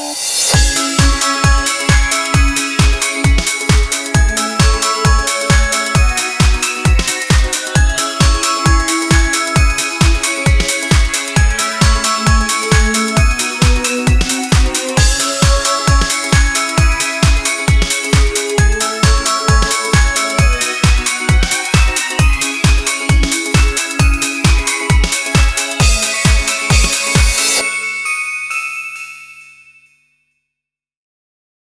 Bye.